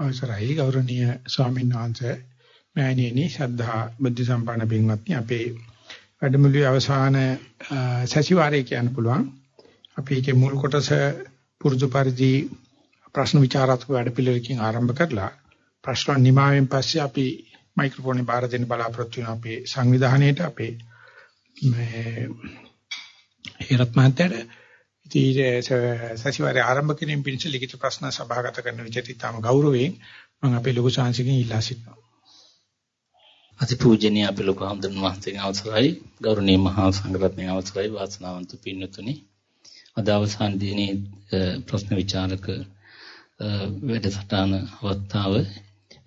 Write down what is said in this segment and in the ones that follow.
අවසරයි ගෞරවනීය ස්වාමීන් වහන්සේ මෑණියනි ශ්‍රද්ධා බුද්ධ සම්පන්න පින්වත්නි අපේ වැඩමුළුවේ අවසාන සැසිවාරය කියන්න පුළුවන්. අපි ඒකේ මුල් කොටස පුරුදු පරිදි ප්‍රශ්න විචාරාත්මක වැඩපිළිවෙලකින් ආරම්භ කරලා ප්‍රශ්න නිමාවෙන් පස්සේ අපි මයික්‍රොෆෝනේ බාර දෙන්න බලාපොරොත්තු වෙන අපේ සංවිධානයේට අපේ මේ හේරත් මහත්තයාට ඉතින් සතිವಾರයේ ආරම්භ කිරීම පිණිස ලිඛිත ප්‍රශ්න සභාගත කරන විදිහට ඉතාම ගෞරවයෙන් මම අපේ ලොකු ශාන්සිකෙන් ඉල්ලා සිටිනවා. අතිපූජනීය අපේ ලොකු හඳුන් වහන්සේගේ අවසරයි. ගෞරවනීය මහා සංඝරත්නයේ අවසරයි. වාසනාවන්ත පින්නතුනි අද අවසාන දිනේ ප්‍රශ්න විචාරක වැඩසටහන අවස්ථාව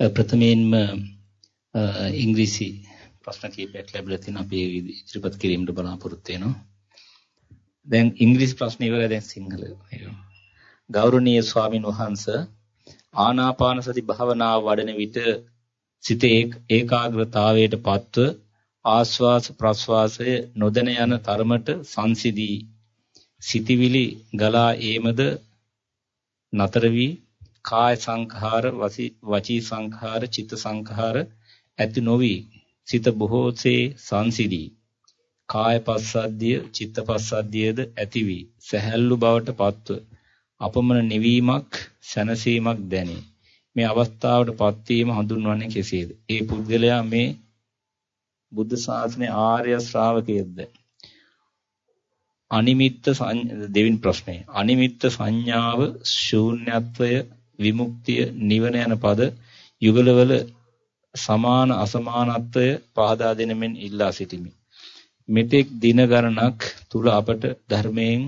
ප්‍රථමයෙන්ම ඉංග්‍රීසි ප්‍රශ්න කිහිපයක් ලැබිලා තියෙන අපි ඉදිරිපත් කිරීමට බලාපොරොත්තු වෙනවා. දැන් ඉංග්‍රීසි ප්‍රශ්න ඉවරයි දැන් සිංහල. ගෞරවනීය ස්වාමින් වහන්සේ ආනාපාන සති භාවනාව වඩන විට සිත ඒකාග්‍රතාවයට පත්ව ආස්වාස ප්‍රස්වාසය නොදැන යන තරමට සංසිදී සිටිවිලි ගලා ඒමද නතර වී කාය සංඛාර වචී සංඛාර චිත්ත සංඛාර ඇති නොවි සිත බොහෝසේ සංසිදී කාය පස්සද්ධිය චිත්ත පස්සද්ධියද ඇති වී සැහැල්ලු බවට පත්ව අපමණ නිවීමක් සැනසීමක් දැනේ. මේ අවස්ථාවට පත්වීම හඳුන්වන්නේ කෙසේද? ඒ පුද්ගලයා මේ බුද්ධ ශාසනයේ ආර්ය ශ්‍රාවකයෙක්ද? අනිමිත්ත දෙවින් ප්‍රශ්නය. අනිමිත්ත සංඥාව ශූන්‍යත්වය විමුක්තිය නිවන යන පද යුගලවල සමාන අසමානත්වය පහදා දෙනමින් ඉල්ලා සිටිමි. මෙතෙක් දින ගණනක් තුල අපට ධර්මයෙන්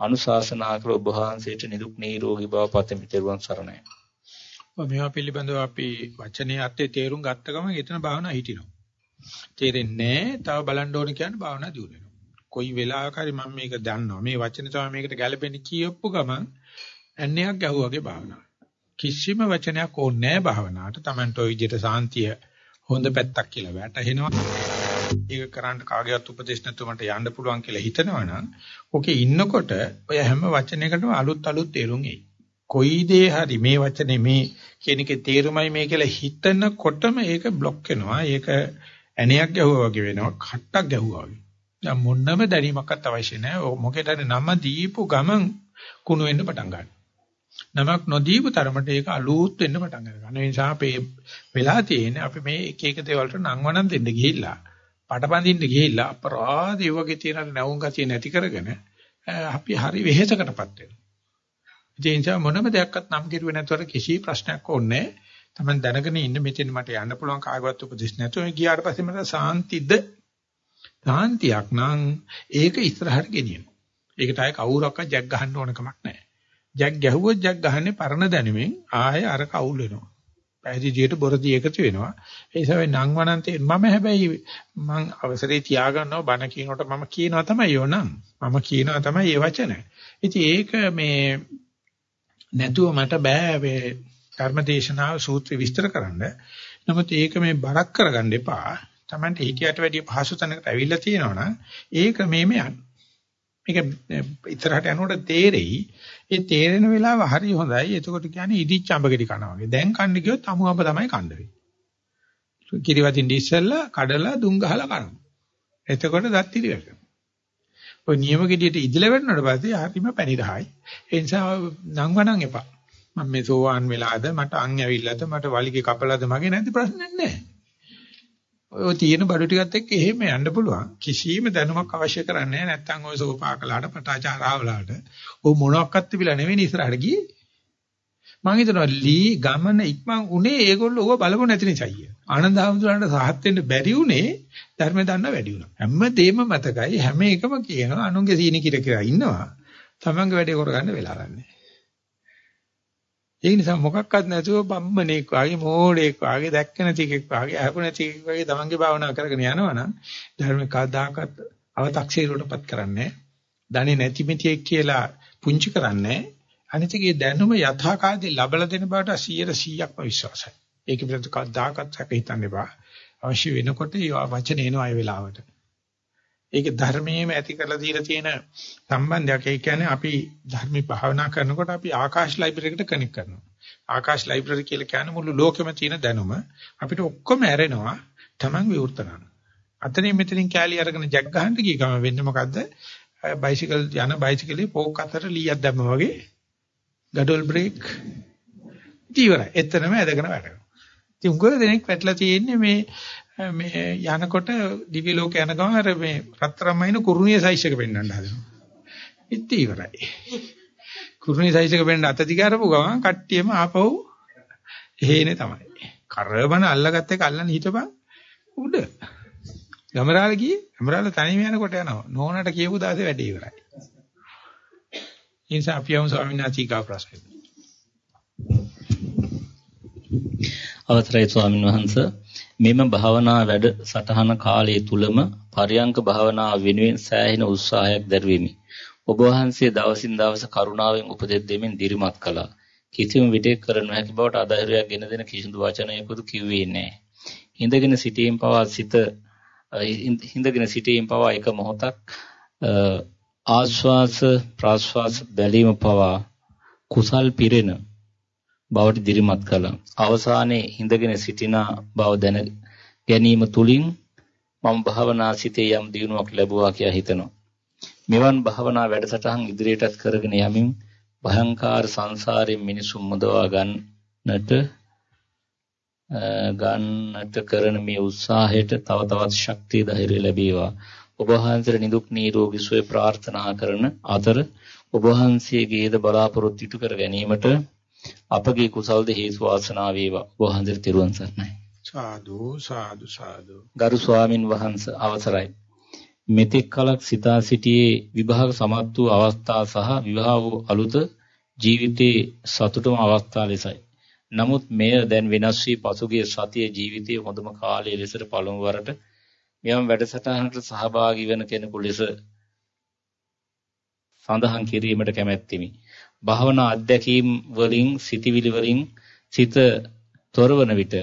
අනුශාසනා කළ ඔබ වහන්සේට නිදුක් නිරෝගී බව පතමි තෙරුවන් සරණයි. මේවා පිළිබඳව අපි වචනේ අර්ථය තේරුම් ගත්ත ගමන් එතන භාවනා හිටිනවා. තේරෙන්නේ තව බලන්න ඕන කියන්නේ භාවනා දියුණු වෙනවා. කොයි වෙලාවක හරි මම මේක දන්නවා. මේ වචනේ තමයි මේකට ගැලපෙන්නේ කියපු ගමන් ඇන්නයක් ගැහුවාගේ භාවනාව. කිසිම වචනයක් ඕනේ නැහැ භාවනාවට. Tamanට ওই විදිහට සාන්තිය හොඳ පැත්තක් කියලා වැටහෙනවා. ඒක කරන්න කාගේවත් උපදේශ නැතුව මට යන්න පුළුවන් කියලා හිතනවනම් ඔකේ ඉන්නකොට ඔය හැම වචනයකටම අලුත් අලුත් තේරුම් එයි. කොයි දේ හරි මේ වචනේ මේ කියන එකේ තේරුමයි මේ කියලා හිතනකොටම ඒක બ્લોක් වෙනවා. ඒක ඇණයක් ගැහුවා වගේ වෙනවා. කට්ටක් ගැහුවා වගේ. දැන් මොන්නම දැනීමක්වත් අවශ්‍ය නැහැ. මොකේද නම දීපු ගමන් කුණු වෙන්න පටන් ගන්නවා. නමක් නොදීපු තරමට ඒක අලුත් වෙන්න පටන් ගන්නවා. ඒ නිසා අපේ වෙලා තියෙන්නේ අපි මේ එක එක දේවල්ට නම් වණන් දෙන්න ගිහිල්ලා පටබඳින්න ගිහිල්ලා අපරාධ ඒ වගේ තියෙන නැවුම් ගතිය නැති කරගෙන අපි හරි වෙහෙසකටපත් වෙනවා. ඒ නිසා මොනම දෙයක්වත් නම් කිරුවේ නැතුව කිසි ප්‍රශ්නයක් ඕනේ තමයි දැනගෙන ඉන්න මෙතෙන් මට යන්න පුළුවන් කාගවත් උපදෙස් නැතුව ගියාට පස්සේ මට සාන්තිද සාන්තියක් නම් ඒක ඉස්සරහට ගෙනියනවා. ඒකට ආයේ කවුරක්වත් ජග් ගහන්න ඕන කමක් නැහැ. ජග් ගැහුවොත් ජග් ගහන්නේ පරණ දැනුමින් ආයේ අර කවුල් වෙනවා. පැහැදිලියට බොරදී එකතු වෙනවා. ඒ නිසා නම් වනන්තේ මම හැබැයි මං අවසරේ තියාගන්නවා බණ කියනකොට මම කියනවා තමයි යෝනම්. මම කියනවා තමයි ඒ වචන. ඉතින් ඒක මේ නැතුව මට බෑ මේ ධර්මදේශනාව සූත්‍රය විස්තර කරන්න. නමුත් ඒක මේ බරක් කරගන්න එපා. Tamante හිතියට වැඩිය පහසු තැනකට ඇවිල්ලා තියෙනවනම් ඒක මේම යන්න. මේක ඉතරහට යනකොට තේරෙයි. ඒ තේරෙන වෙලාව හරි හොඳයි. එතකොට කියන්නේ ඉදිච්ච අඹ ගෙඩි කනවා වගේ. දැන් කන්න ගියොත් අමු අඹ තමයි කන්න වෙන්නේ. කිරිවතින් ඉස්සෙල්ලා කඩලා දුම් ගහලා කනවා. එතකොට දත් ඉරි වැටෙනවා. ඔය නියම ගෙඩියට ඉදිලා වැටෙනකොට පස්සේ හරිම පැණි රහයි. ඒ නිසා නම් වණන් එපා. මම මේ සෝවාන් වෙලාද මට අන් ඇවිල්ලාද මට වලිගේ කපලාද මගේ නැති ප්‍රශ්නයක් නැහැ. ඔය තියෙන බඩු ටිකත් එක්ක එහෙම යන්න පුළුවන්. කිසිම දැනුමක් අවශ්‍ය කරන්නේ නැහැ. නැත්තම් ඔය සෝපාකලාට පටාචාරාවලාට ඔය මොනක්වත් තිබිලා නෙවෙයි ඉස්සරහට ගියේ. මම හිතනවා ලී ගමන ඉක්මන් උනේ ඒගොල්ලෝ ඕව බලපො නැති නිසායි. ආනන්ද හැමතුරන්ට සාහත් වෙන්න බැරි උනේ ධර්ම දන්න වැඩි වුණා. හැමදේම මතකයි හැම එකම කියනවා අනුන්ගේ සීනි කිර කිර ඉන්නවා. තමන්ගේ වැඩේ කරගන්න වෙලා නැහැ. ඒ නිසා මොකක්වත් නැතුව බම්මණෙක් වාගේ මෝඩෙක් වාගේ දැක්ක නැති එකෙක් වාගේ අහපු නැති එකෙක් වාගේ තමන්ගේ භාවනාව කරගෙන යනවනම් ධර්ම කවදාකවත් අව탁සීරුවටපත් කරන්නේ දන්නේ නැති මිතියෙක් කියලා පුංචි කරන්නේ අනිතිගේ දැනුම යථාකාරදී ලබලා දෙන බවට 100%ක්ම විශ්වාසයි. ඒක පිළිබඳව කවදාකවත් හිතන්න එපා. අවශ්‍ය වෙනකොට ඒ වචන එනවා ඒ වෙලාවට. ඒක ධර්මයේම ඇති කරලා දීලා තියෙන සම්බන්ධයක්. ඒ කියන්නේ අපි ධර්මي භාවනා කරනකොට අපි ආකාශ ලයිබ්‍රරි එකට කනෙක්ට් කරනවා. ආකාශ ලයිබ්‍රරි කියලා කියන්නේ මුළු ලෝකෙම තියෙන දැනුම අපිට ඔක්කොම ඇරෙනවා Taman විවෘත කරන. අතනින් මෙතනින් කෑලි අරගෙන ජැක් ගහන්න ගිය ගම වෙන්නේ මොකද්ද? බයිසිකල් යන බයිසිකලේ පෝක් අතර ලීයක් දැම්මා වගේ ගඩොල් බ්‍රේක් ඉවරයි. එතනම ඇදගෙන වැටෙනවා. ඉතින් උගල දෙනෙක් වැටලා තියෙන්නේ මේ මේ යනකොට දිව්‍ය ලෝක යන ගම අර මේ රත්තරම්මයින කුරුණිය සයිස් එක පෙන්වන්න හදනවා. ඉතින් ඉවරයි. කුරුණිය සයිස් එක පෙන්වන්න අත දිග අරපු ගමන් කට්ටියම ආපහු එහෙනේ තමයි. කරබන අල්ලගත්ත එක අල්ලන්න හිටපන් උඩ. ගමරාල ගියේ ගමරාල තනියම යනකොට යනවා. නෝනට කියපු දාසේ වැඩේ ඉවරයි. ඉන්සා අපි යමු ස්වාමීන් වහන්සේ කා ප්‍රශ්නෙට. අවසරයි ස්වාමින් වහන්සේ මෙම භාවනා වැඩ සටහන කාලය තුලම පරියංක භාවනාව වෙනුවෙන් සෑහෙන උත්සාහයක් දැරුවෙමි. ඔබ වහන්සේ දවසින් දවස කරුණාවෙන් උපදෙස් දෙමින් දිරිමත් කළා. කිසිම විටෙක කර නොහැකි බවට අධෛර්යයක් ගෙන දෙන කිසිදු වචනයකුත් කිව්වේ නැහැ. හිඳගෙන සිටීම පවා සිත හිඳගෙන සිටීම පවා එක මොහොතක් ආශ්වාස ප්‍රාශ්වාස බැලීම පවා කුසල් පිරෙන බවට දිරිමත් කළා. අවසානයේ හිඳගෙන සිටින බව දැන ගැනීම තුලින් මම භාවනා සිතේ යම් දියුණුවක් ලැබුවා කියලා හිතනවා. මෙවන් භාවනා වැඩසටහන් ඉදිරියටත් කරගෙන යමින් භයංකාර සංසාරයෙන් මිනිසුන් මුදවා ගන්නට ගන්නට කරන මේ උත්සාහයට තව තවත් ශක්තිය ධෛර්යය ලැබේවා. ඔබ වහන්සේට නිදුක් නිරෝගී සුවය ප්‍රාර්ථනා කරන අතර ඔබ වහන්සේගේද බලාපොරොත්තු ඉටු කර ගැනීමට අපගේ කුසල්ද හේතු වාසනා වේවා. ඔබ වහන්සේට තිරුවන් සරණයි. සාදු සාදු සාදු. ගරු ස්වාමින් වහන්සේ අවසරයි. මෙතෙක් කලක් සිතා සිටියේ විභාග සමත් වූ අවස්ථා සහ විවාහ වූ අලුත ජීවිතයේ සතුටම අවස්ථා ලෙසයි. නමුත් මෙය දැන් වෙනස් වී පසුගිය සතියේ ජීවිතයේ හොඳම කාලය ලෙසට පළමු වරට මෙයම් වැඩසටහනකට සහභාගී වෙන කෙනෙකු ලෙස සඳහන් කිරීමට කැමැත්තෙමි. භාවනා අධ්‍යක්ීම් වලින් සිටිවිලි වලින් සිත තොරවන විට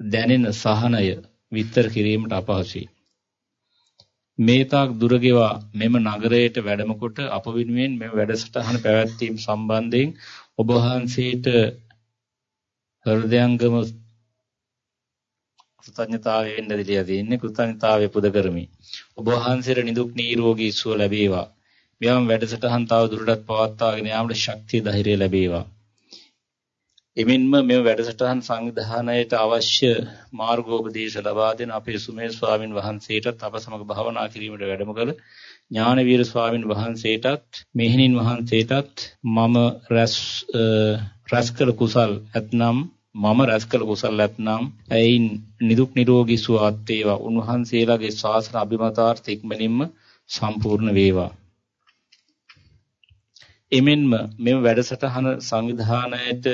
දැනෙන සහනය විතර කිරීමට අපහසුයි. මේ තාක් දුර ගෙවා මෙම නගරයට වැඩම කොට අප වෙනුවෙන් මෙම වැඩසටහන පැවැත්වීම සම්බන්ධයෙන් ඔබ වහන්සේට හෘදයාංගම කෘතඥතාවය වෙන්න දෙලියා තියෙන්නේ කෘතඥතාවය පුද කරමි. ඔබ වහන්සේට නිදුක් නිරෝගී සුව ලැබේවා. මෙයම් වැඩසටහන් තව දුරටත් පවත්වාගෙන යාමට ශක්තිය ධෛර්යය ලැබේවා. එමෙන්ම මෙම වැඩසටහන් සංවිධානයට අවශ්‍ය මාර්ගෝපදේශ ලබා දෙන අපේ සුමේ ස්වාමින් වහන්සේටත් අප සමග භාවනා කිරීමට වැඩම කළ ඥානවීර ස්වාමින් වහන්සේටත් මෙහෙණින් වහන්සේටත් මම රැස් රැස් කළ කුසල් ඇතනම් මම රැස් කළ කුසල් ඇතනම් ඇයින් නිදුක් නිරෝගී සුවපත් වේවා උන්වහන්සේලාගේ ශාසන අභිමතාර්ථ ඉක්මනින්ම සම්පූර්ණ වේවා එමෙන්ම මෙම වැඩසටහන සංවිධානයට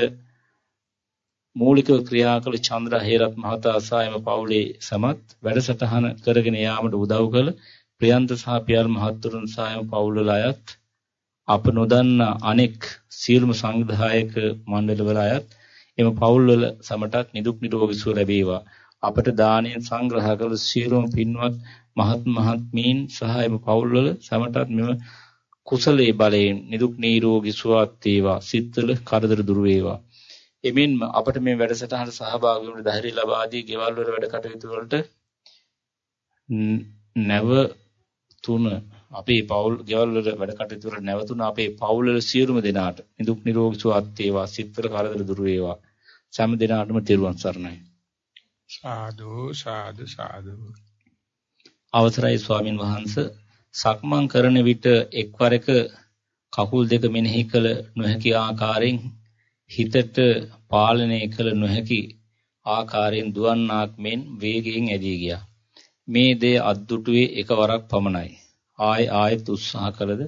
මූලිකව ක්‍රියා කළ චන්ද්‍ර හේරත් මහතා සායම පවුලේ සමත් වැඩසටහන කරගෙන යාමට උදව් කළ ප්‍රියන්ත සහ පියල් මහත්තුරුන් සායම පවුල්වල අයත් අප නොදන්න අනෙක් සියලුම සංවිධායක මණ්ඩලවල අයත් එම පවුල්වල සමටත් නිදුක් නිරෝගී සුව ලැබේවා. අපට දානයෙන් සංග්‍රහ කළ සියලුම පින්වත් මහත් මහත්මීන් සහ එම පවුල්වල සමටත් මෙම කුසලයේ බලයෙන් නිදුක් නිරෝගී සුවපත් වේවා. සිත්වල කරදර දුර වේවා. එමින්ම අපට මේ වැඩසටහනට සහභාගී වුණ ධෛර්ය ලබා දී ගෙවල් වල වැඩ කටයුතු වලට නැව තුන අපේ පවුල් ගෙවල් වල වැඩ කටයුතු වල නැවතුන අපේ පවුල් වල සියලුම දෙනාට නිදුක් නිරෝගී සුවපත් වේවා. සිත්වල කරදර දුර වේවා. සෑම දිනාටම තෙරුවන් සරණයි. සාදු සාදු සාදු. අවසරයි ස්වාමින් වහන්සේ සක්මන් කරන විට එක්වර එක කකුල් දෙක මෙනෙහි කළ නොහැකි ආකාරයෙන් හිතට පාලනය කළ නොහැකි ආකාරයෙන් දුවන්නාක් මෙන් වේගයෙන් ඇදී ගියා. මේ දේ අද්දුටුවේ එකවරක් පමණයි. ආය ආයෙත් උත්සාහ කළද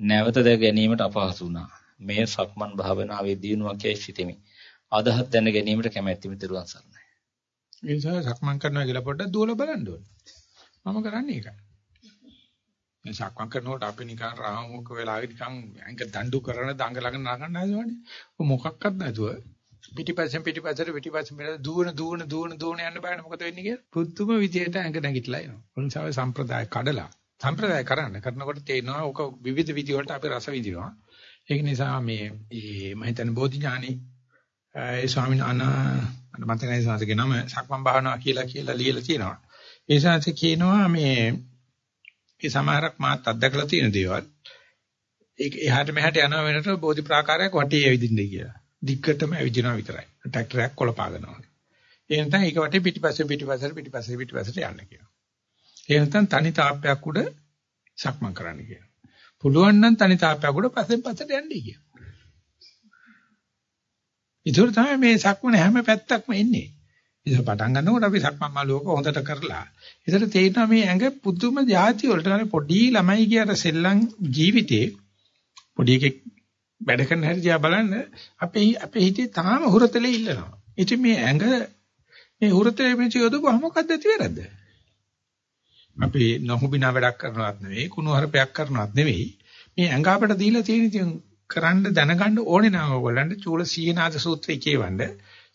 නැවත දැක ගැනීමට අපහසු වුණා. මේ සක්මන් භාවනාවේ දියුණුවක් යයි සිතෙමි. අදහත් දැන ගැනීමට කැමැත්තිමි දරුවන් සරණයි. ඒ නිසා සක්මන් කරනවා කියලා පොඩ්ඩක් දුවලා බලන්න ඕනේ. මම කරන්නේ ඒකයි. මේ සක්මන් කරනකොට අපි නිකන් රාමුක වෙලා නිකන් අංක දඬු කරන දඟ ළඟ නගන්න හදනවනේ. ඔය මොකක්වත් නැතුව පිටිපස්සෙන් පිටිපස්සට පිටිපස්සෙන් මෙතන දුවන දුවන දුවන දුවන යන්න බෑනේ මොකද වෙන්නේ කියලා. පුදුම විදියට අංක නැගිටලා එනවා. උන්සාවේ සම්ප්‍රදාය කඩලා සම්ප්‍රදාය කරන්න කරනකොට තේනවා ඔක විවිධ විදි වලට අපි රස විඳිනවා. ඒක නිසා මේ මේ මම හිතන්නේ බෝධි ඥානෙ ඒ ස්වාමීන් වහන්සේ මට මතක නැහැ සාසගේ නම සක්මන් භාවනාව කියලා කියලා ලියලා තියෙනවා. ඒ සාංශ කියනවා මේ ඒ සමහරක් මාත් අත්දකලා තියෙන දේවල්. ඒක එහාට මෙහාට යනවා වෙනට බෝධි ප්‍රාකාරයක් වටේ ඇවිදින්නේ කියලා. දිග්ගටම ඇවිදිනවා විතරයි. ට්‍රැක්ටරයක් කොලපාගෙනවා. ඒ නැත්නම් ඒක වටේ පිටිපස්සේ පිටිපස්සට පිටිපස්සේ පිටිපස්සට යන්න කියනවා. ඒ නැත්නම් තනි තාප්පයක් උඩ සක්මන් කරන්න කියනවා. පුළුවන් නම් තනි තාප්පයක් උඩ පස්සෙන් පස්සට යන්නයි කියනවා. ඒතර තමයි මේ සක්මන හැම පැත්තක්ම එන්නේ. ඉතින් පටන් ගන්නකොට අපි සක්මන් මාළුවක හොඳට කරලා. ඒතර තේරෙනවා මේ ඇඟ පුදුම જાති වලට අර පොඩි ළමයි කියට සෙල්ලම් ජීවිතේ පොඩි එකෙක් වැඩ කරන හැටි දිහා බලන්න අපේ අපේ හිතේ තාම හුරතලේ ඉල්ලනවා. ඉතින් මේ ඇඟ මේ හුරතලේ මෙච්ච යොදපුවා මොකද්ද ඇති වැරද්ද? අපි නොහුබිනා වැඩක් කරනවත් නෙවෙයි කුණු හරපයක් කරනවත් නෙවෙයි මේ ඇඟ අපට දීලා තියෙන ඉතින් කරන්න දැනගන්න ඕනේ නම් ඕගොල්ලන්ට චූල සීනාද සූත්‍රය කියවන්න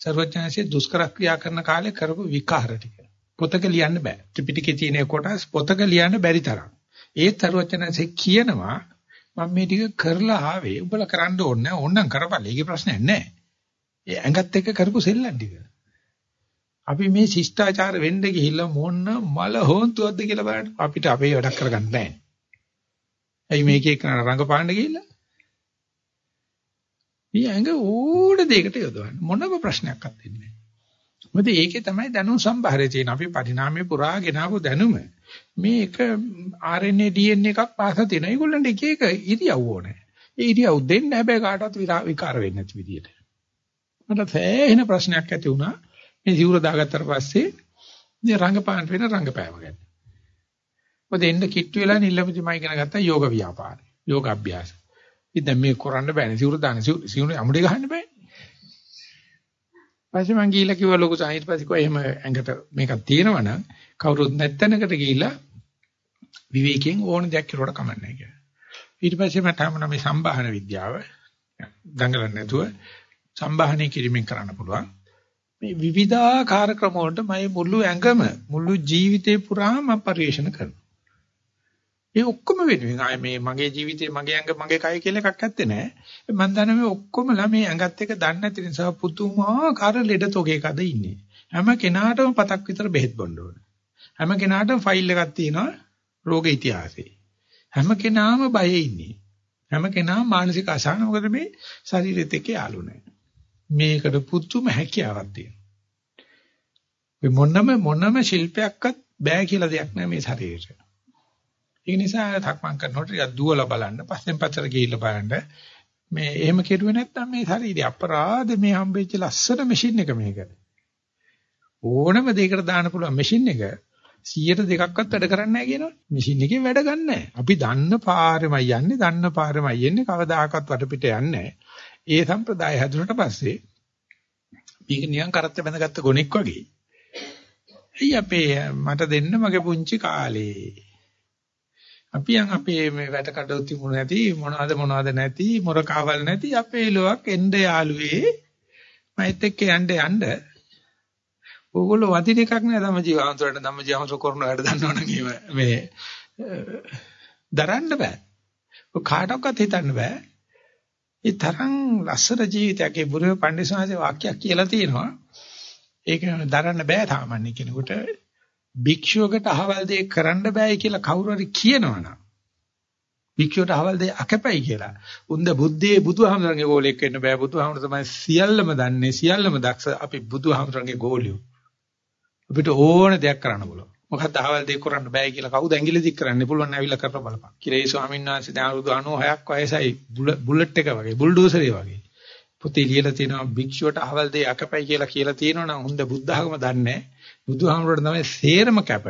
සර්වඥාන්සේ දුෂ්කර ක්‍රියා කරන කාලේ කරපු විකාර ටික. පොතක ලියන්න බෑ. ත්‍රිපිටකේ තියෙන කොටස් පොතක ලියන්න බැරි තරම්. ඒත් සර්වඥාන්සේ කියනවා මම මේ ටික කරලා ආවේ. උඹලා කරන්න ඕනේ නැහැ ඕනනම් කරපළ ඒකේ ප්‍රශ්නයක් නැහැ ඒ ඇඟත් එක්ක කරපු සෙල්ලම් ටික. අපි මේ ශිෂ්ටාචාර වෙන්න ගිහිල්ලා මොන මල හොන්තුවක්ද කියලා බලන්න. අපිට අපේ වැඩක් කරගන්න නැහැ. ඇයි මේකේ කරන රංගපාන්න ගිහිල්ලා? මේ ඇඟ ඕන දෙයකට යොදවන්න මොනම ප්‍රශ්නයක්වත් වෙන්නේ නැහැ. මොකද ඒකේ තමයි දැනුම් සම්භාරය තියෙන අපි පරිණාමයේ පුරා ගෙනාවු දැනුම මේක RNA DNA එකක් පාසා තියෙන. ඒගොල්ලන්ට එක එක ඉරියව් ඕනේ. ඒ ඉරියව් දෙන්න හැබැයි කාටවත් විකාර වෙන්නේ නැති විදියට. මට සෑහෙන ප්‍රශ්නයක් ඇති වුණා. මේ සිවුර දාගත්තට පස්සේ ඉතින් රංගපාන වෙන රංගපෑම ගැන. මොකද එන්න කිට්ටු වෙලා නිල්ලමදිමයි ඉගෙන ගත්තා යෝග ව්‍යාපාරය. යෝග අභ්‍යාස. ඉතින් දැන් මේ කරන්න බෑනේ සිවුර දාන්න සිවුර අමුඩේ ගහන්න බෑනේ. පස්සේ මං ගිහිල්ලා කිව්වා ලොකු සාහිත්‍ය පස්සේ කිව්වා එහෙම ඇඟට මේකක් තියෙනවනම් කවුරුත් නැත්තනකට ගිහිල්ලා විවේකයෙන් ඕන දෙයක් කරුවට කමන්නේ කියලා. ඊට පස්සේ මට හමුන මේ සම්බාහන විද්‍යාව දඟලන්නේ නැතුව සම්බාහනය කිරීමෙන් කරන්න පුළුවන්. මේ විවිධාකාර ක්‍රම වලට මම මුළු ඇඟම මුළු ජීවිතේ පුරාම පරිශන කරනවා. ඒ ඔක්කොම වෙනුවෙන් ආයේ මේ මගේ ජීවිතේ මගේ ඇඟ මගේ කය කියලා එකක් නැත්තේ නෑ. මම දන්නේ මේ ඔක්කොමලා මේ ඇඟත් එක්ක දන්නේ නැති නිසා පුතුමාකාර ලෙඩ තොගයක අද ඉන්නේ. හැම කෙනාටම පතක් විතර බෙහෙත් බොන්න ඕන. හැම කෙනාටම ෆයිල් එකක් තියෙනවා රෝග ඉතිහාසයේ. හැම කෙනාම බයේ ඉන්නේ. හැම කෙනාම මානසික අසහන මොකද මේ ශරීරෙත් එක්ක යාළු නැහැ. මේකට පුදුම හැකියාවක් තියෙනවා. මේ මොනම මොනම ශිල්පයක්වත් බෑ කියලා දෙයක් නෑ මේ ශරීරයට. ඒ නිසා තක්මන් කරනකොට ටිකක් දුවලා බලන්න, පස්සෙන් පස්සට ගිහිල්ලා බලන්න. මේ එහෙම කෙරුවේ නැත්නම් මේ ශරීරය අපරාධ මේ හම්බෙච්ච ලස්සන මැෂින් එක මේක. ඕනම දෙයකට දාන්න පුළුවන් මැෂින් එක 100ට දෙකක්වත් වැඩ කරන්නේ නැහැ කියනවා. මැෂින් එකේ වැඩ ගන්නෑ. අපි දන්න පාරෙමයි යන්නේ, දන්න පාරෙමයි යන්නේ, කවදාකවත් වටපිට යන්නේ නැහැ. ඒ සම්ප්‍රදාය හැදුනට පස්සේ මේක නිකන් කරත්ත බැඳගත්ත ගොනෙක් වගේ. ඇයි අපේ මට දෙන්න මගේ පුංචි කාලේ. අපි යන් අපේ මේ වැට කඩොත් තිබුණ නැති මොනවද මොනවද නැති මොරකාවල් නැති අපේ ලොවක් එන්න යාළුවේ මයිත් එක්ක යන්න යන්න ඕගොල්ලෝ වදින එකක් නෑ ධම්ම ජීවහන්තරට ධම්ම ජීවහන්තර කරන වැඩ දන්නවනම් මේ දරන්න බෑ. ඔය කාටවත් හිතන්න බෑ. ඒ තරම් ලස්සන ජීවිතයක් ඒ බුරුවේ පඬිස්සාසේ වාක්‍යයක් කියලා තියෙනවා. ඒක දරන්න බෑ සාමාන්‍ය කෙනෙකුට. භික්ෂුවකට අහවල් දෙයක් කරන්න බෑ කියලා කවුරු හරි කියනවනම් භික්ෂුවට අහවල් දෙයක් අකපයි කියලා. උන්ද බුද්ධයේ බුදුහාමරගේ ගෝලෙක් වෙන්න බෑ. බුදුහාමර තමයි සියල්ලම දන්නේ සියල්ලම දක්ෂ අපි බුදුහාමරගේ ගෝලියෝ. අපිට ඕන දෙයක් කරන්න පුළුවන්. මොකක්ද අහවල් දෙයක් කරන්න බෑ කියලා කවුද ඇඟිලි දික් කරන්න පුළුවන් ඇවිල්ලා කරලා බලපන්. කියලා ඒ ස්වාමීන් වහන්සේ දැන් අවුරුදු 96ක් වයසයි බුලට් එක වගේ බුල්ඩෝසරේ වගේ. පොතේ ලියලා තියෙනවා භික්ෂුවට අහවල් දෙයක් අකපයි කියලා කියලා තියෙනවනම් හොඳ බුද්ධ ආගම දන්නේ බුදුහාමුදුරට තමයි සේරම කැප.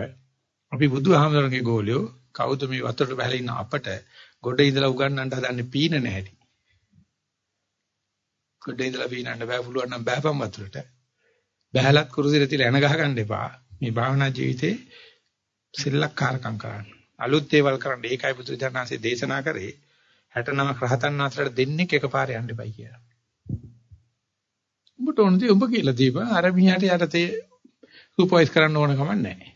අපි බුදුහාමුදුරන්ගේ ගෝලියෝ කවුද මේ වතුරට බහලා ඉන්න අපට ගොඩ ඉඳලා උගන්නන්න හදන්නේ පීන නැහැටි. ගොඩ ඉඳලා පීනන්න බෑ පුළුවන් නම් බෑපම් වතුරට. බහැලත් කුරුසිර තියලා එන ගහ ගන්න එපා. මේ භාවනා ජීවිතේ සිල්ලක්කාරකම් කරන්න. අලුත් දේවල් කරන්න ඒකයි බුදුරජාණන්සේ දේශනා කරේ 69 රහතන් වහන්සේලාට දෙන්නේ එකපාරේ යන්න එපයි කියලා. උඹට ඕනදී උඹ කියලා දීපන් අර මියාට යටතේ සුපර්වයිස් කරන්න ඕන කමක් නැහැ.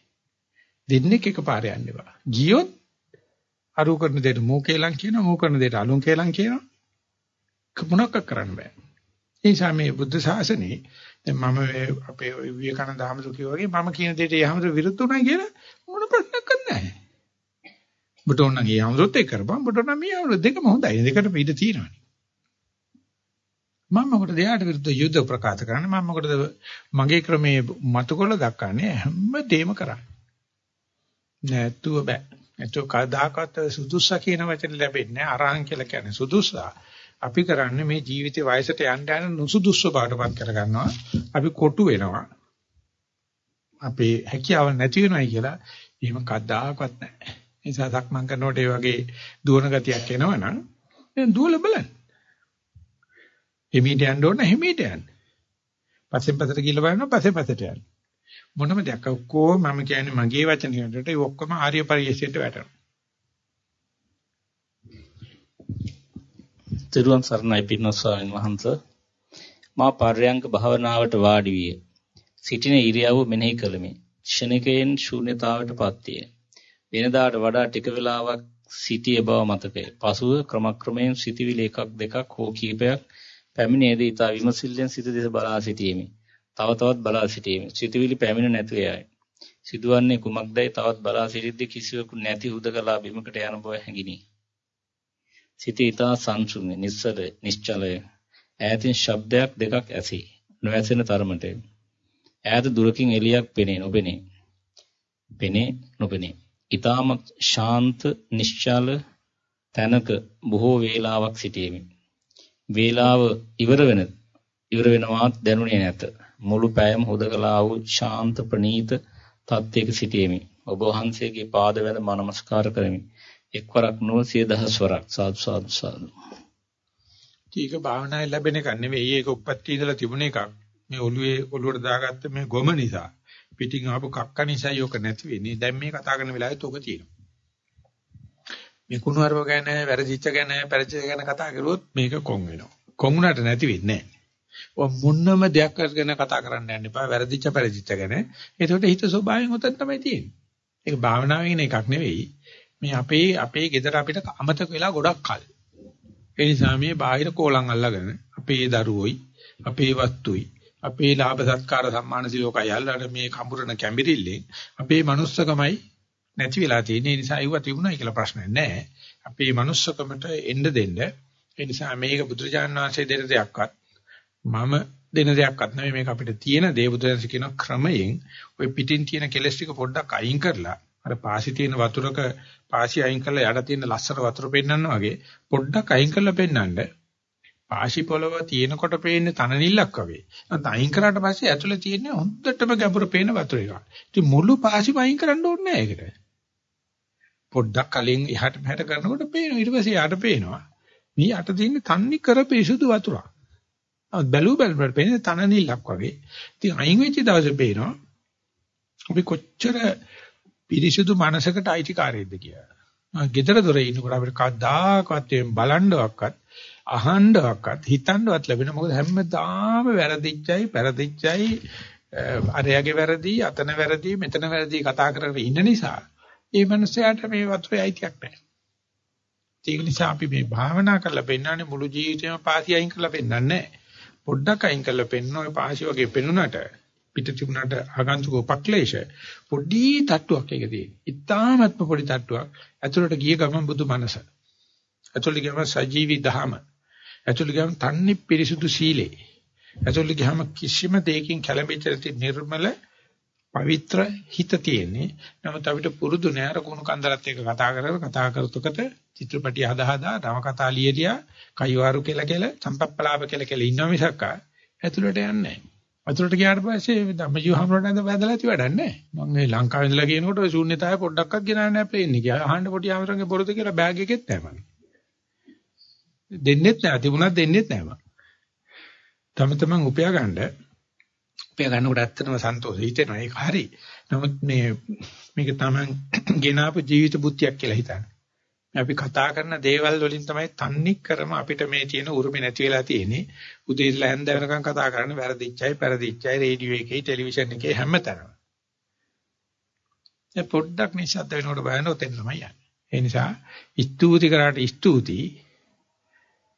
දෙන්නේ එකපාරේ යන්න එපා. ගියොත් අරු කරන දෙයට මෝ කේලම් කියනවා මෝ කරන දෙයට අලුන් කේලම් කියනවා. මොනක් කරන්න බෑ. ඒ නිසා මේ බුද්ධ ශාසනේ දැන් මම අපේ විවේකානන්ද හමුදු වගේ මම කියන දෙයට යහමතු විරුද්ධ උනා කියලා මොන ප්‍රශ්නයක් නැහැ. ඔබට ඕන නම් ඒ හමුදුත් එක්ක කරපන්. ඔබට නම් මේ හමුදු දෙකම හොඳයි. දෙකට පිට තියෙනවානේ. මම මොකටද එයාට විරුද්ධ යුද්ධ ප්‍රකාශ කරන්නේ? මම මොකටද මගේ ක්‍රමයේ මතකොල දක්වන්නේ? හැමදේම කරන්නේ. නැතුව බෑ. නැතුව කවදාකවත් සුදුස්සා කියන වචනේ ලැබෙන්නේ අරහන් කියලා කියන්නේ සුදුස්සා. අපි කරන්නේ මේ ජීවිතේ වයසට යන්න යන නුසුදුස්ව බාටපත් කරගන්නවා. අපි කොටු වෙනවා. අපේ හැකියාව නැති වෙනවයි කියලා එහෙම කවදාකවත් නැහැ ඒ නිසා සක්මන් කරනකොට ඒ වගේ දුවන ගතියක් එනවනම් දැන් දුවල බලන්න. හිමීට යන්න ඕන හිමීට යන්න. පස්සෙන් පස්සට ගිහලා බලනවා පස්සේ පස්සට යන්න. මොනම දෙයක් ඔක්කොම මම කියන්නේ මගේ වචන වලට ඒ ඔක්කොම ආර්ය පරිශ්‍රයට වැටෙනවා. තිරුවන් සරණයි පින්වත් ස්වාමීන් වහන්සේ. මා පර්යංක භාවනාවට වාඩි විය. සිටින ඉරියව්ව මෙනෙහි කළෙමි. ක්ෂණිකයෙන් ශූන්‍යතාවටපත් විය. වෙනදාට වඩා ටික වේලාවක් සිටියේ බව මතකය. පසුව ක්‍රමක්‍රමයෙන් සිටිවිලි එකක් දෙකක් හෝ කීපයක් පැමිණේදී ඊතා විමසිල්ලෙන් සිත දෙස බලා සිටීමේ. තව තවත් බලා සිටීමේ. සිතවිලි පැමිණ නැතු යයි. සිදුවන්නේ කුමක්දයි තවත් බලා සිටිද්දී කිසිවෙකු නැති හුදකලා බිමකට යන බව හැඟිනි. සිත ඊතා සංසුන්ගේ නිස්සල නිශ්චලය. ඈතින් ශබ්දයක් දෙකක් ඇසී නොඇසෙන තරමට. ඈත දුරකින් එළියක් පෙනේ නොපෙනේ. පෙනේ නොපෙනේ. ඊතාම ශාන්ත නිශ්චල තැනක බොහෝ වේලාවක් සිටීමේ වේලාව ඉවර වෙන ඉවර වෙනවාත් දැනුනේ නැත. මුළු පැයම හුදකලා වූ ශාන්ත ප්‍රණීත තත්ත්වයක සිටීමේ ඔබ වහන්සේගේ පාද වැඳ නමස්කාර කරමි. එක්වරක් නොව සිය දහස් වරක් සාදු සාදු සාදු. ඒක භාවනාවේ ලැබෙන එක නෙවෙයි ඒක උප්පත්ති ඉඳලා තිබුණ එකක්. මේ ඔළුවේ ඔළුවට දාගත්ත මේ ගොම නිසා පිටින් ආපු කක්ක නිසා යෝක නැති වෙන්නේ. දැන් මේ කතා කරන වෙලාවේ තෝක තියෙනවා. මේ කුණුහරුව ගැන, වැරදිච්ච ගැන, පරිචය ගැන කතා කරුවොත් මේක කොන් වෙනවා. කොන් උනට නැති වෙන්නේ නැහැ. මොන්නම දෙයක් ගැන කතා කරන්න යන්න එපා. වැරදිච්ච පරිචිත ගැන. ඒකට හිත ස්වභාවයෙන් උතන් තමයි තියෙන්නේ. ඒක භාවනාවෙන් එකක් නෙවෙයි. මේ අපේ අපේ ගෙදර අපිට අමතක වෙලා ගොඩක් කල්. ඒ නිසා මේ බාහිර කෝලම් අල්ලගෙන අපේ දරුවෝයි, අපේ වස්තුයි, අපේ ලාභ සත්කාර සම්මාන සිලෝකයි අල්ලන මේ කඹුරන කැඹිරිල්ලෙන් අපේ manussකමයි නැති වෙලා තියෙන නිසා ඒව තිබුණයි කියලා ප්‍රශ්නයක් නැහැ. අපේ manussකමට එන්න දෙන්න. ඒ නිසා මේක බුදුරජාණන් වහන්සේ දෙන දෙයක්වත් මම දෙන දෙයක්වත් නෙමෙයි මේක අපිට තියෙන දේ බුදුරජාණන් කියන ක්‍රමයෙන් ওই පිටින් තියෙන කෙලස් ටික පොඩ්ඩක් අයින් කරලා අර පාසි තියෙන වතුරක පාසි අයින් කරලා යට තියෙන ලස්සන වතුර පෙන්නන්න වගේ පොඩ්ඩක් අයින් කරලා පෙන්නන්න පාසි පොළව තියෙනකොට පේන්නේ තනනිල්ලක් වගේ. නැත්නම් අයින් කරාට පස්සේ ඇතුලේ තියෙන්නේ හොඳටම ගැඹුරු පේන වතුර එකක්. ඉතින් මුළු පාසිම අයින් කරන්න ඕනේ නැහැ ඒකට. පොඩ්ඩක් කලින් එහාට මෙහාට කරනකොට පේනවා ඊට පස්සේ යාට පේනවා මේ යට තියෙන තන්නේ කර පිරිසුදු වතුරක්. නමුත් බැලු බැලුවට පේන්නේ තන නිල්ලක් වගේ. ඉතින් අයින් වෙච්ච දවසේ පේනවා අපි කොච්චර පිරිසුදු මනසකට අයිතිකාරයෙක්ද කියලා. මම ගෙදර දොරේ ඉන්නකොට අපිට කවදාකවත් බලන්නවක්වත් අහන්නවක්වත් හිතන්නවත් ලැබෙන මොකද හැමදාම වැරදිච්චයි පෙරදිච්චයි අරයාගේ වැරදි අතන වැරදි මෙතන වැරදි කතා කරගෙන ඉන්න නිසා ඒ මනුස්සයාට මේ වතුරේ අයිතියක් නැහැ. ඒක නිසා අපි මේ භාවනා කරලා පෙන්නන්නේ මුළු ජීවිතේම පාසි අයින් කරලා පෙන්නන්නේ නැහැ. පොඩ්ඩක් අයින් කරලා පෙන්න ඔය පාසි වගේ පෙන්නුනට පිට තිබුණාට ආගන්තුක උපක්ලේශ පොඩි තට්ටුවක් එක තියෙනවා. ඉතාමත්ම පොඩි තට්ටුවක්. ඇතුළට ගිය ගමන් බුදු මනස. ඇතුළට ගියම සජීවි දහම. ඇතුළට ගියම තන්නේ පිරිසුදු සීලේ. ඇතුළට ගියම කිසිම දෙයකින් කැළඹිච්ච නිර්මල පවිත්‍ර හිත තියෙන්නේ. නමුත් අපිට පුරුදු නෑ අර කුණු කන්දරත් එක්ක කතා කරලා කතා කරතොකට චිත්‍රපටි හදා හදා නව කතා ලියලියා කයිවාරු කියලා කියලා සම්පප්පලාප කියලා කියලා ඉන්නව මිසක් ඇතුළට යන්නේ නෑ. ඇතුළට ගියාට පස්සේ ධම්මජීව හැමෝටම අද වැදලා ඇති වැඩක් නෑ. මම මේ ලංකාවේ ඉඳලා කියනකොට ඔය ශූන්‍යතාවය පොඩ්ඩක්වත් ගෙනාන්නේ නෑ ප්ලේන් එකේ. අහන්න පොඩි ආමරංගේ බොරුද කියලා බෑග් එකෙත් නෑ මම. දෙන්නෙත් නෑ. තිබුණත් දෙන්නෙත් නෑ මම. තම තමන් උපයා ගන්න උපය ගන්නකොට ඇත්තටම සන්තෝෂ හිතෙනවා ඒක හරි. නමුත් මේ මේක තමයි ගෙනාපු ජීවිත බුද්ධියක් කියලා හිතන්නේ. අපි කතා කරන දේවල් වලින් තමයි තන්නේ කරම අපිට මේ තියෙන උරුමේ නැති වෙලා තියෙන්නේ. උදේ ඉඳලා හැන්ද වෙනකන් කතා කරන වැරදිච්චයි, පෙරදිච්චයි, රේඩියෝ එකේ, ටෙලිවිෂන් එකේ හැමතැනම. ඒ පොඩ්ඩක් නිශ්ශබ්ද වෙනකොට බලන ඔතෙන් තමයි යන්නේ. ඒ නිසා ස්තුති කරාට ස්තුති.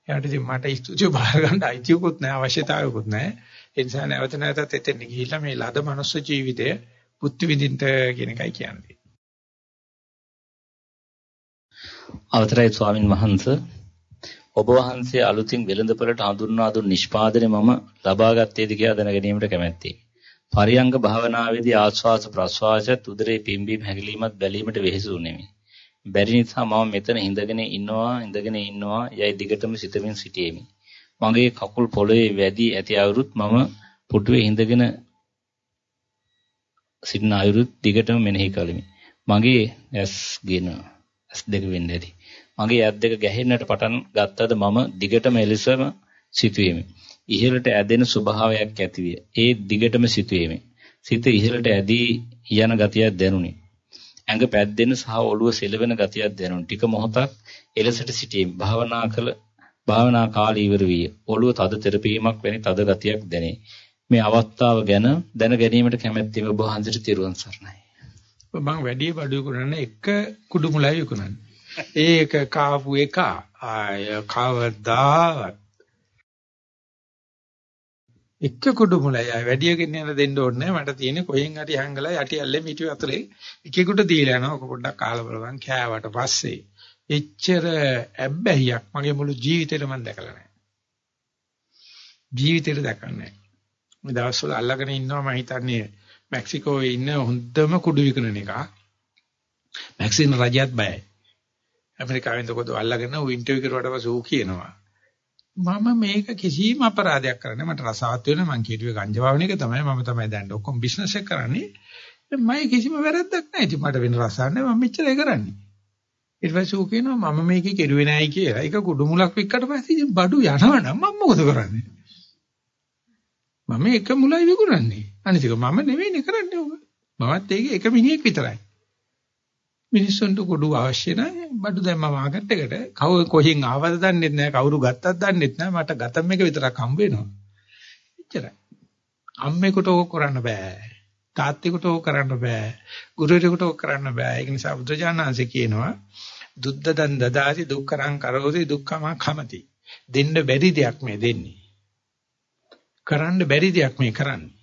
එයාට ඉතින් මට ස්තුතිය බාර ගන්න අයිතියකුත් නැහැ අවශ්‍යතාවයකුත් නැහැ. ඒ නිසා නැවත නැවතත් එතෙන් ගිහිල්ලා මේ ලද මනුස්ස ජීවිතය පුත්‍ති විඳින්න කියන එකයි කියන්නේ. අවතරයි ස්වාමින් වහන්සේ ඔබ වහන්සේ අලුතින් වෙළඳපොළට හඳුන්වා දුන් නිෂ්පාදනය මම ලබාගත්තේද කියලා දැන ගැනීමට කැමැත්තෙමි. පරියංග භාවනාවේදී ආස්වාස ප්‍රස්වාසයත් උදරේ පිම්බීම හැකිලීමත් බැලීමට වෙහෙසු නෙමි. බැරි නිසා මම මෙතන හිඳගෙන ඉන්නවා ඉඳගෙන ඉන්නවා යයි දිගටම සිතමින් සිටියෙමි. මගේ කකුල් පොළවේ වැදි ඇති අවුරුත් මම පුටුවේ හිඳගෙන සිටින අයුරුත් දිගටම මෙනෙහි කළෙමි. මගේ ඇස්ගෙන ඇස් දෙක වෙන්න ඇති. මගේ ඇස් දෙක ගැහෙන්නට පටන් ගත්තද මම දිගටම එලෙසම සිටුවෙමි. ඉහළට ඇදෙන ස්වභාවයක් ඇතිවිය. ඒ දිගටම සිටුවෙමි. සිත ඉහළට ඇදී යන ගතියක් දැනුනි. ඇඟ පැද්දෙන සහ ඔළුව සෙලවෙන ගතියක් දැනුනි. ටික මොහොතක් එලෙසට සිටීම භාවනා කළ භාවනා කාලය ඉවර විය. ඔළුව තද තෙරපීමක් වැනි තද ගතියක් දැනේ. මේ අවස්ථාව ගැන දැන ගැනීමට කැමැත්තෙම ඔබ වහන්සේට තිරුවන් සරණයි. මම වැඩි බඩු විකුණන්නේ එක කුඩු මුලයි විකුණන්නේ. ඒක කාපු එක ආය කවදාවත් එක කුඩු මුලයි ආය වැඩි එකකින් යන දෙන්න ඕනේ මට තියෙන්නේ කොහෙන් හරි හංගලා යටි ඇල්ලේ මිටි අතරේ එකෙකුට දීලා යනවා ඔක පොඩ්ඩක් කාලා බලවන් කෑවට පස්සේ එච්චර ඇබ්බැහියක් මගේ මුළු ජීවිතේට මම දැකලා නැහැ. ජීවිතේට දැකලා නැහැ. මේ දවස්වල අල්ලගෙන ඉන්නවා මම හිතන්නේ මෙක්සිකෝවේ ඉන්න හොඳම කුඩු විකුණන එක. මැක්සින් රජයත් බයයි. ඇමරිකාවෙන් දකොද අල්ලගෙන ඌ ඉන්ටර්විව් කරුවට පස්සේ ඌ කියනවා මම මේක කිසිම අපරාධයක් කරන්නේ මට රසවත් වෙන මං කියුවේ ගංජාවන එක තමයි. මම තමයි දැන් ඔක්කොම බිස්නස් එක කරන්නේ. මම කිසිම වැරද්දක් නැහැ. ඉතින් මට වෙන රසක් නැහැ. මම මෙච්චරයි කරන්නේ. ඊට පස්සේ ඌ කියනවා මම මේකේ කෙරුවේ නැහැ කියලා ඒක කුඩු මුලක් වික්කට පස්සේ ඉතින් බඩු යනවනම් මම මොකද කරන්නේ මම එක මුලයි විකුණන්නේ. අනිත් එක මම නෙවෙයිනේ කරන්නේ ඔබ. මමත් ඒකේ එක මිනිහෙක් විතරයි. මිනිස්සුන්ට කුඩු අවශ්‍ය නැහැ. බඩු දැම්ම මාකට් එකට කව කොහෙන් ආවද දන්නේ නැහැ. කවුරු ගත්තද දන්නේ නැහැ. මට ගතම් එක විතරක් හම්බ වෙනවා. එච්චරයි. අම්මෙකුට ඕක කරන්න බෑ. තාත්තෙකුට ඕක කරන්න බෑ. ගුරුවරයෙකුට ඕක කරන්න බෑ. ඒක නිසා බුදුජානනාංශ කියනවා දුද්ද දන් දදාති දුක්කරං කරෝති දුක්ඛම කමති. දෙන්න බැරි දෙයක් මේ දෙන්නේ. කරන්න බැරි දෙයක් මේ කරන්නේ.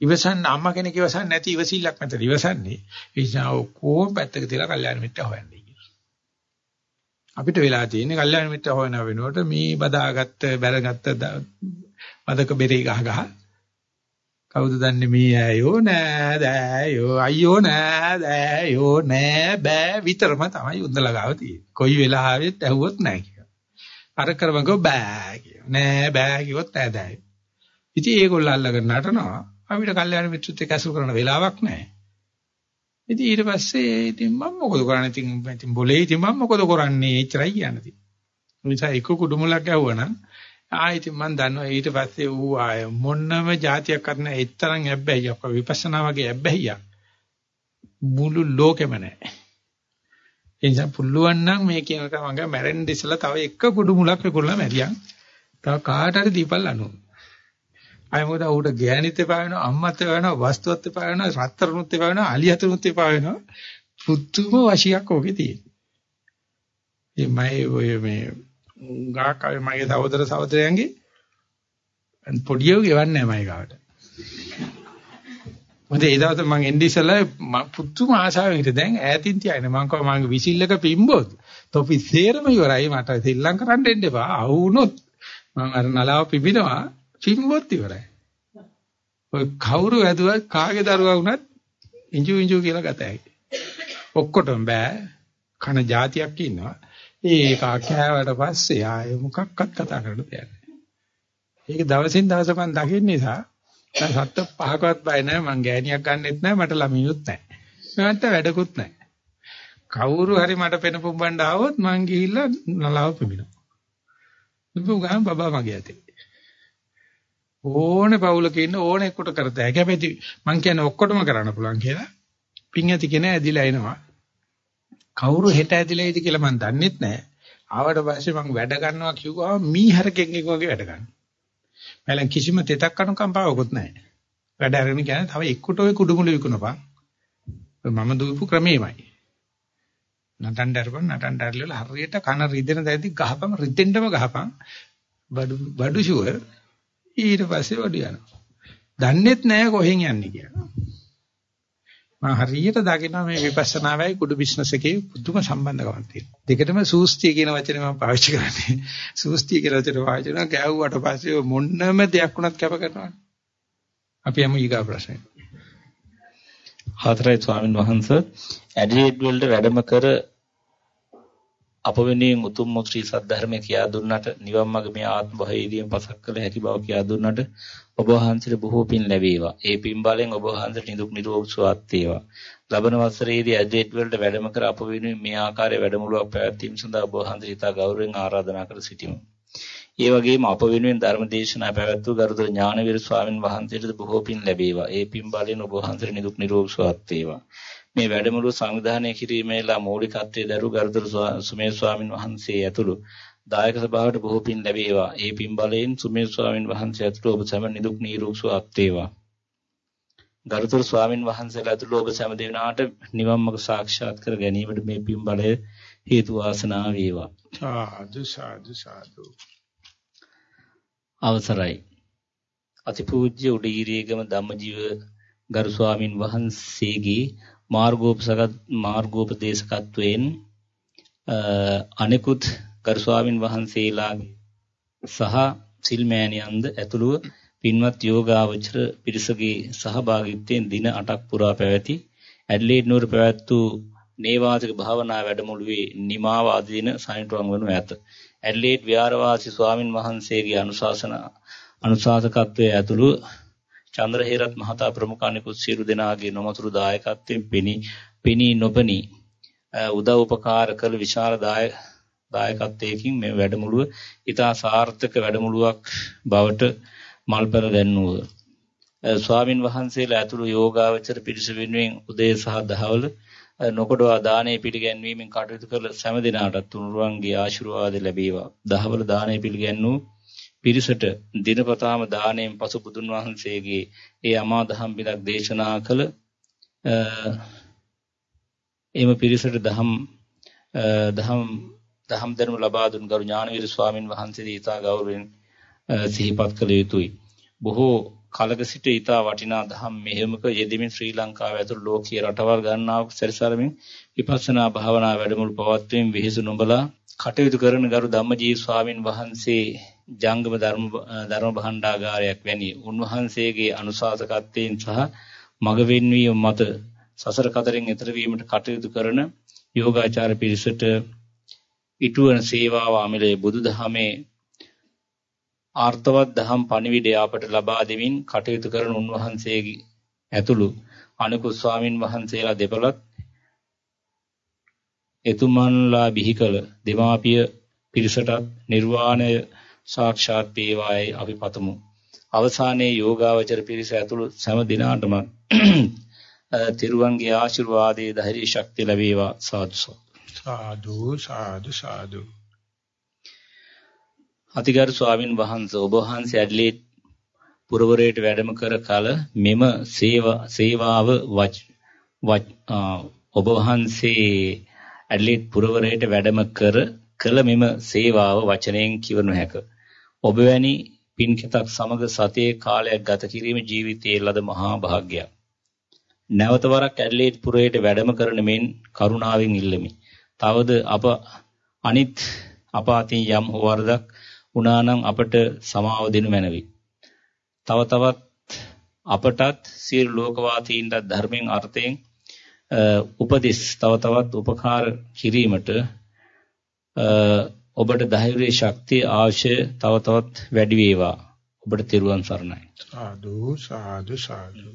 ඉවසන්න අම්මා කෙනෙක් ඉවසන්නේ නැති ඉවසිල්ලක් මැද ඉවසන්නේ. ඒ නිසා කොහොම පැත්තක තියලා කල්යාණ මිත්‍ර හොයන්නේ කියලා. අපිට වෙලා තියෙන්නේ කල්යාණ මිත්‍ර හොයන වෙනුවට මේ බදාගත්ත බැලගත්ත මදක බෙරේ ගහ ගහ කවුද දන්නේ මේ ඇයෝ නෑ දෑයෝ අයියෝ නෑ දෑයෝ නෑ බෑ විතරම තමයි උන්දලා ගාව තියෙන්නේ. කොයි වෙලාවෙත් ඇහුවොත් නෑ කියලා. අර කරවගෝ බෑ කියනවා. නෑ බෑ කිව්වොත් නෑ දෑයෝ. ඉතින් ඒගොල්ලෝ අල්ලගෙන නටනවා. අපිට කල්යාණ මිත්‍රුත් එක්ක ඇසුරු කරන වෙලාවක් නැහැ. ඉතින් ඊට පස්සේ ඉතින් මම මොකද කරන්නේ? ඉතින් ඉතින් બોලේ ඉතින් මම මොකද කරන්නේ? එච්චරයි කියන්නේ. නිසා එක කුඩුමුලක් ඇහුවනම් ආයෙත් මම දන්නවා ඊට පස්සේ ඌ ආය මොන්නම જાතියක් කරන එතරම් ඇබ්බැහියක් විපස්සනා වගේ ඇබ්බැහියක් මුළු ලෝකෙම නැහැ. ඒ නිසා පුළුවන් නම් මේ කියන එක මම මැරෙන්න ඉස්සලා තව එක කුඩුමුලක් විකුණලා මැරියන්. තව කාට හරි දීපල් අනුව. අය මොකද ඌට ගෑනිත් එපා වෙනවා අම්මත් එපා වෙනවා වස්තුවත් එපා වෙනවා රත්තරනුත් එපා වෙනවා අලියතුනුත් එපා වෙනවා පුදුම වශියක් ඕකේ තියෙන. මේ ඔය මේ ගාක් අය මගේ සහෝදර සහෝදරයන්ගේ පොඩියෝ ගෙවන්නේ නැහැ මගේ ගාවට. මොකද ඒ දවස් මම එන්නේ ඉස්සලා පුදුම ආශාවෙන් හිටිය දැන් ඈතින් තියාගෙන මම කව මගේ විසිල්ලක පිම්බොත් තොපි සේරම ඉවරයි මට සෙල්ලම් කරන්න එන්න එපා. ආ වුණොත් මම අර නලාව පිබිනවා පිම්බොත් ඉවරයි. ඔය කවුරු වැදුවත් කාගේ දරුවා වුණත් ඉංජු ඉංජු කියලා ගත හැකියි. ඔක්කොටම බෑ. කන જાතියක් ඉන්නවා. ඒක කෑවට පස්සේ ආයෙ මොකක්වත් කතා කරන්න දෙයක් ඒක දවසින් දවස මම දකින්න නිසා දැන් සත්ත පහකවත් බය නැහැ මං ගෑණියක් ගන්නෙත් නැහැ මට ළමිනුත් නැහැ. මට වැඩකුත් නැහැ. කවුරු හරි මට පෙන පුම්බන්න ආවොත් මං ගිහිල්ලා නලාව පිබිනවා. ඉතින් ගහන් බබා මගේ ඇතේ. ඕනේ පවුලක ඉන්න ඕනේ එක්කොට කරත හැකි. හැබැයි මං කියන්නේ ඔක්කොටම කරන්න පුළුවන් කියලා. පිං ඇති කෙනා ඇදිලා එනවා. කවුරු හෙට ඇදිලා ඉද කියලා මං දන්නෙත් නැහැ. ආවට පස්සේ මං වැඩ ගන්නවා කිව්වා මීහරකෙක් එක වගේ වැඩ ගන්නවා. මලන් කිසිම තෙතක් කනුකම්පාවකුත් නැහැ. වැඩ අරගෙන කියන්නේ තව එක්කොට ඔය කුඩුමුළු විකුණපන්. මම දුවපු ක්‍රමෙමයි. නටන්න අරපන් නටන්න අරලා හරියට කන රිදෙන දැදි ගහපම රිදෙන්නම ගහපන් බඩු බඩු ෂුවර් ඊට පස්සේ වඩු යනවා. දන්නේත් නැහැ කොහෙන් යන්නේ කියලා. මම හරියට දකිනවා මේ විපස්සනාවයි කුඩු බිස්නස් එකේ පුදුම සම්බන්ධකමක් තියෙනවා. දෙකටම සූස්තිය කියන වචනේ මම පාවිච්චි කරන්නේ. සූස්තිය කියලා වචනේ පාවිච්චි කරනවා ගැව්වට පස්සේ මොන්නම දෙයක් වුණත් කැප කරනවා. අපි යමු ඊගා ප්‍රශ්නේ. හතරයි ස්වාමින් වහන්සේ ඇඩ්රිඩ් වලට වැඩම කර අප වෙනුවෙන් උතුම් ශ්‍රී සද්ධර්මය කියා දුන්නට නිවන් මඟ මේ ආත්ම භාවයේදීම පසක් කළ හැකි බව කියා දුන්නට ඔබ වහන්සේට බොහෝ පින් ලැබේවා. ඒ පින් බලෙන් ඔබ වහන්සේට නිදුක් නිරෝගී සුවපත් වේවා. ලබන වසරේදී ඇඩ්රිඩ් වලට වැඩම කර අප වෙනුවෙන් මේ ආකාරයේ වැඩමුළුවක් පැවැත්වීම සඳහා ඔබ වහන්සේ ඉතා ගෞරවයෙන් ආරාධනා කර සිටිමු. ඒ වගේම අප වෙනුවෙන් ධර්ම දේශනා පැවැත්වූ ගරුතර ඥානවීර ස්වාමින් වහන්සේට බොහෝ පින් ලැබේවා. ඒ පින් බලෙන් ඔබ වහන්සේට නිදුක් නිරෝගී සුවපත් වේවා. මේ වැඩමුළුව සංවිධානය කිරීමේලා මූලිකත්වයේ දරු ගරුතර සුමේ ස්වාමින් වහන්සේ ඇතුළු දායක සභාවට බොහෝ පින් ලැබේවා. ඒ පින් බලයෙන් සුමේ ස්වාමින් වහන්සේ ඇතුළු ඔබ සැම නිදුක් නිරෝගී වේවා. ගරුතර ස්වාමින් වහන්සේලා ඇතුළු ඔබ සැම දෙනාට නිවන් මඟ සාක්ෂාත් කර ගැනීමට මේ පින් බලය හේතු වාසනා වේවා. සාදු සාදු සාදු. අවසරයි. අතිපූජ්‍ය උඩීරියගම ධම්මජීව ගරු ස්වාමින් වහන්සේගේ මාර්ගෝපසගත මාර්ගෝපදේශකත්වයෙන් අනෙකුත් ගරු ස්වාමින් වහන්සේලාගේ සහ සිල්මෑණියන්ද ඇතුළුව පින්වත් යෝගාවචර පිරිසගේ සහභාගීත්වයෙන් දින 8ක් පුරා පැවති ඇඩ්ලේඩ් නුවර පැවැත් වූ නේවාසික භාවනා වැඩමුළුවේ නිමාව අද දින සනිටුවන් වනු ඇත. ඇඩ්ලේඩ් විහාරවාසී ස්වාමින් වහන්සේගේ අනුශාසන අනුශාසකත්වයේ ඇතුළු චන්ද්‍රහේරත් මහතා ප්‍රමුඛ අනිකුත් සියලු දෙනාගේ නොමතුරු දායකත්වයෙන් පෙනී පෙනී නොපෙනී උදව් උපකාර කළ විශාල දායකත්වයකින් මේ වැඩමුළුව ඉතා සාර්ථක වැඩමුළුවක් බවට මල්පැල ගැන්වුව. ස්වාමින් වහන්සේලා ඇතුළු යෝගාවචර පිරිස වෙනුවෙන් උදේ සහ දහවල නොකොඩවා දානය පිළිගැන්වීමෙන් කටයුතු කළ සෑම දිනකටත් තුනුරුවන්ගේ ආශිර්වාද ලැබේවා. දහවල දානය පිළිගැන්වූ පිරිසට දිනපතාම දාණයෙන් පසු බුදුන් වහන්සේගේ ඒ අමා දහම් බිලක් දේශනා කළ එම පිරිසට දහම් දහම් දහම් ධර්ම ලබා දුන් ගරු ඥානවීර ස්වාමින් වහන්සේ ඊතා ගෞරවයෙන් සිහිපත් කළ යුතුයි. බොහෝ කලක සිට ඊතා වටිනා දහම් මෙහෙමක යෙදෙමින් ශ්‍රී ලංකාව ඇතුළු ලෝකීය රටවල් ගණනාවක් සැරිසරමින් විපස්සනා භාවනා වැඩමුළු පවත්වමින් විහිසු නොබලා කටයුතු කරන ගරු ධම්මජීව ස්වාමින් වහන්සේ ජංගම ධර්ම ධර්ම භාණ්ඩාගාරයක් වැනි උන්වහන්සේගේ අනුශාසකත්වයෙන් සහ මග වෙන්වීම මත සසර කතරින් එතර වීමට කටයුතු කරන යෝගාචාර පිරිසට ඉටුවන සේවාව අමිලේ බුදුදහමේ ආර්ථවත් දහම් පණිවිඩය අපට ලබා දෙමින් කටයුතු කරන උන්වහන්සේගේ ඇතුළු අනිකුත් ස්වාමින් වහන්සේලා දෙපළත් එතුමන්ලා බිහි කළ දෙමාපිය පිරිසටත් නිර්වාණය සාක්ෂාත් වේවායි අපි පතමු. අවසානයේ යෝගාවචර පිරිස ඇතුළු සෑම දිනාටම තිරුවන්ගේ ආශිර්වාදයේ ධෛර්ය ශක්තිය ලැබේවා සාදු සාදු සාදු සාදු අතිගරු ස්වාමින් වහන්සේ ඔබ වහන්සේ ඇඩ්ලේඩ් පුරවරයට වැඩම කර කල මෙම සේවාව ඔබ වහන්සේ ඇඩ්ලේඩ් පුරවරයට වැඩම කර කළ මෙම සේවාව වචනයෙන් කිව නොහැක. ඔබ වැනි පින්කෙතක් සමග සතියේ කාලයක් ගත කිරීම ජීවිතයේ ලද මහා භාග්‍යයක්. නැවත වරක් ඇඩ්ලේඩ් පුරයට වැඩම කරන මෙන් කරුණාවෙන් ඉල්ලමි. තවද අප අනිත් අපාතින් යම් වරදක් වුණා නම් අපට සමාව දෙනු මැනවි. තව තවත් අපටත් සියලු ලෝකවාසීන්ට ධර්මයෙන් අර්ථයෙන් උපදෙස් තව තවත් උපකාර කිරීමට ඔබට ධෛර්යයේ ශක්තිය අවශ්‍ය තව තවත් වැඩි වේවා. ඔබට තෙරුවන් සරණයි. සාදු සාදු සාදු